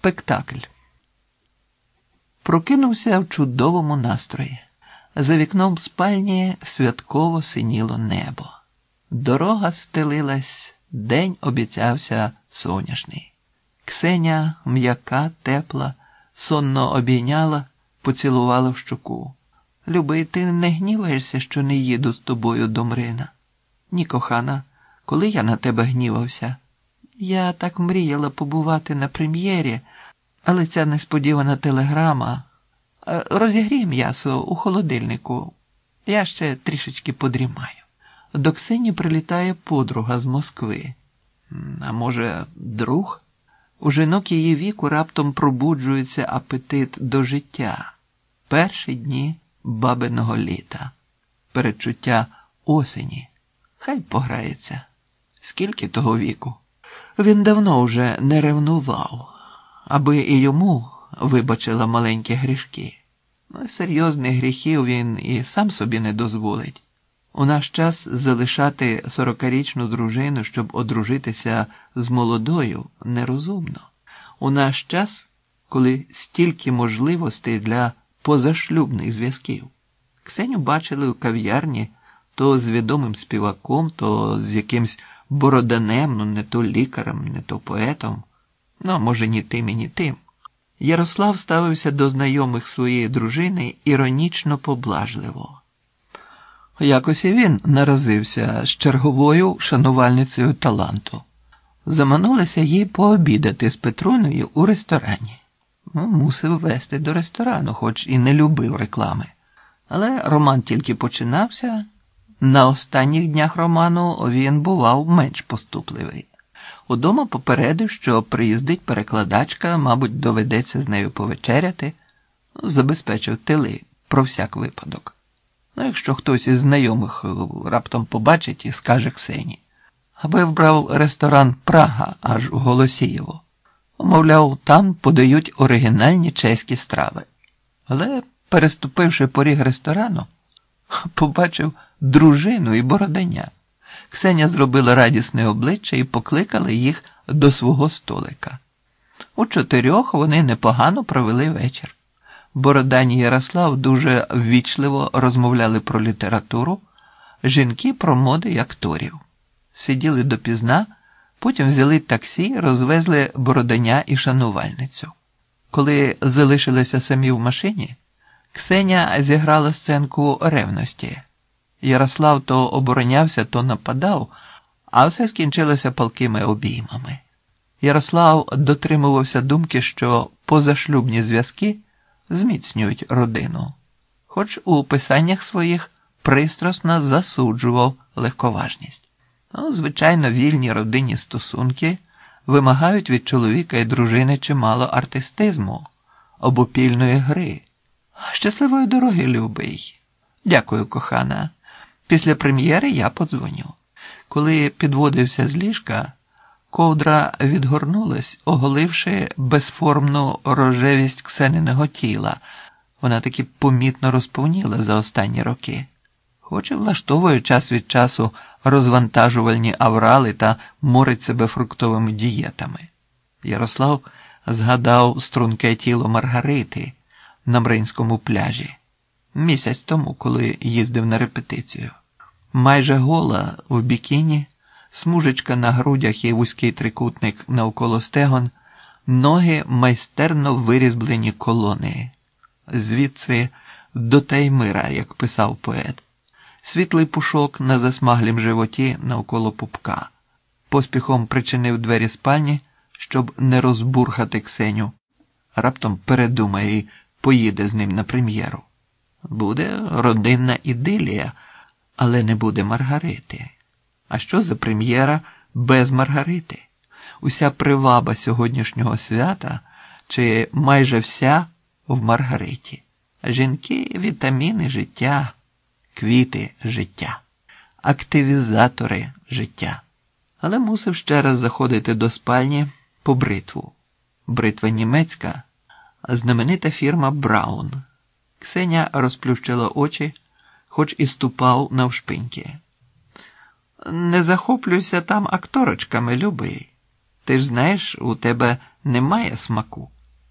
спектакль. Прокинувся в чудовому настрої. За вікном спальні святково синіло небо. Дорога стелилась, день обіцявся соняшний. Ксеня, м'яка, тепла, сонно обійняла, поцілувала в щоку. Любий, ти не гніваєшся, що не їду з тобою до Мрина. Ні, кохана, коли я на тебе гнівався. Я так мріяла побувати на прем'єрі, але ця несподівана телеграма. Е, Розігрій м'ясо у холодильнику. Я ще трішечки подрімаю. До Ксені прилітає подруга з Москви. А може, друг? У жінок її віку раптом пробуджується апетит до життя. Перші дні бабиного літа, передчуття осені. Хай пограється. Скільки того віку? Він давно вже не ревнував, аби і йому вибачила маленькі грішки. Ну, серйозних гріхів він і сам собі не дозволить. У наш час залишати сорокарічну дружину, щоб одружитися з молодою, нерозумно. У наш час, коли стільки можливостей для позашлюбних зв'язків. Ксеню бачили у кав'ярні то з відомим співаком, то з якимсь бороданем, ну не то лікарем, не то поетом, ну, може, ні тим і ні тим. Ярослав ставився до знайомих своєї дружини іронічно поблажливо. Якось і він наразився з черговою шанувальницею таланту. Заманулися їй пообідати з Петруною у ресторані. Ну, Мусив вести до ресторану, хоч і не любив реклами. Але роман тільки починався. На останніх днях роману він бував менш поступливий. Удома попередив, що приїздить перекладачка, мабуть, доведеться з нею повечеряти, забезпечив тили про всяк випадок. Ну, якщо хтось із знайомих раптом побачить і скаже Ксені, аби вбрав ресторан Прага аж у Голосієво. Мовляв, там подають оригінальні чеські страви. Але, переступивши поріг ресторану, побачив дружину і бородання. Ксеня зробила радісне обличчя і покликала їх до свого столика. У чотирьох вони непогано провели вечір. Бородані Ярослав дуже ввічливо розмовляли про літературу, жінки про моди і акторів. Сиділи допізна, потім взяли таксі, розвезли бороданя і шанувальницю. Коли залишилися самі в машині, Ксеня зіграла сценку ревності. Ярослав то оборонявся, то нападав, а все скінчилося палкими обіймами. Ярослав дотримувався думки, що позашлюбні зв'язки зміцнюють родину, хоч у писаннях своїх пристрасно засуджував легковажність. Ну, звичайно, вільні родинні стосунки вимагають від чоловіка і дружини чимало артистизму, обопільної гри. Щасливої дороги, любий. Дякую, кохана. Після прем'єри я подзвоню. Коли підводився з ліжка, ковдра відгорнулась, оголивши безформну рожевість ксениного тіла. Вона таки помітно розповніла за останні роки, хоч і влаштовує час від часу розвантажувальні аврали та морить себе фруктовими дієтами. Ярослав згадав струнке тіло Маргарити на Мринському пляжі місяць тому, коли їздив на репетицію. Майже гола в бікіні, смужечка на грудях і вузький трикутник навколо стегон, ноги майстерно вирізблені колони, звідси до Таймира, як писав поет, світлий пушок на засмаглім животі навколо пупка, поспіхом причинив двері спальні, щоб не розбурхати Ксеню, раптом передумає і поїде з ним на прем'єру. Буде родинна ідилія, але не буде Маргарити. А що за прем'єра без Маргарити? Уся приваба сьогоднішнього свята чи майже вся в Маргариті. Жінки вітаміни життя, квіти життя, активізатори життя. Але мусив ще раз заходити до спальні по бритву. Бритва німецька, знаменита фірма Браун. Ксеня розплющила очі, хоч і ступав навшпиньки. Не захоплюйся там акторочками, любий. Ти ж знаєш, у тебе немає смаку.